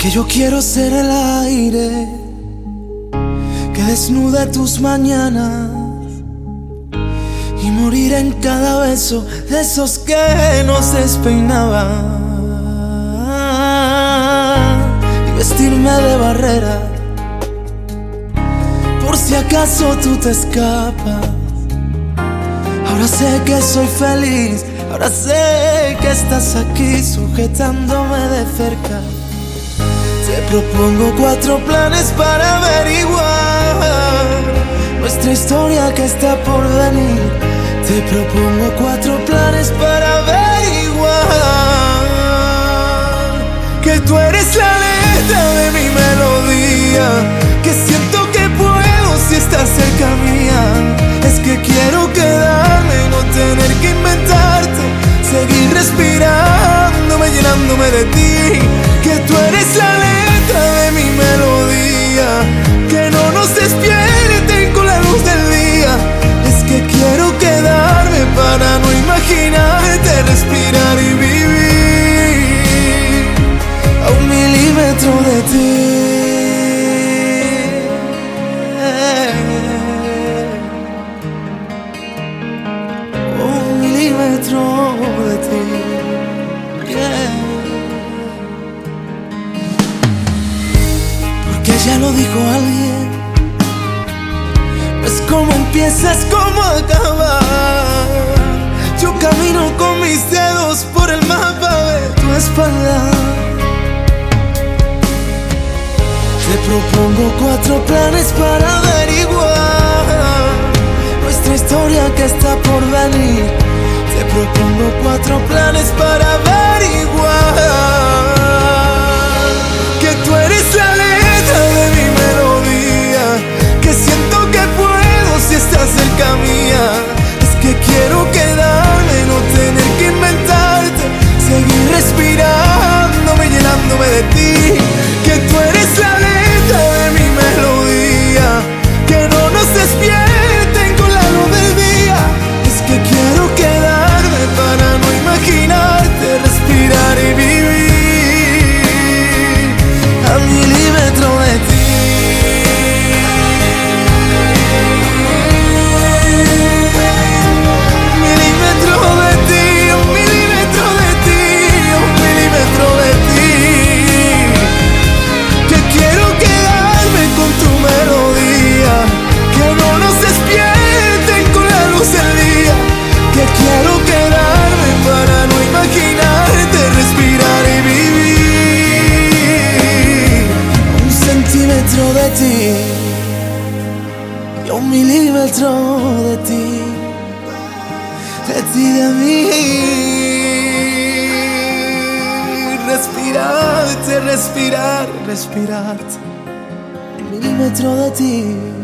que yo quiero ser el aire que desnude tus mañanas y morir en cada beso de esos que nos despeinaban y vestirme de barrera por si acaso tú te escapas. Ahora sé que soy feliz, ahora sé que estás aquí sujetándome de cerca. Te propongo cuatro planes para averiguar nuestra historia que está por venir. Te propongo cuatro planes para averiguar que tú eres la letra de mi melodía, que siento que puedo si estás cerca mía. Es que quiero quedarme y no tener que inventarte, seguir respirándome, llenándome de ti, que tú eres la letra para no imaginarte respirar y vivir a un milímetro de ti. Un milímetro de ti. Porque ya lo dijo alguien. Es como empieza, es como acaba. Te propongo cuatro planes para averiguar nuestra historia que está por venir. Te propongo cuatro planes para averiguar milímetro de ti, de ti de mí. Respirarte, respirar, respirarte, milímetro de ti.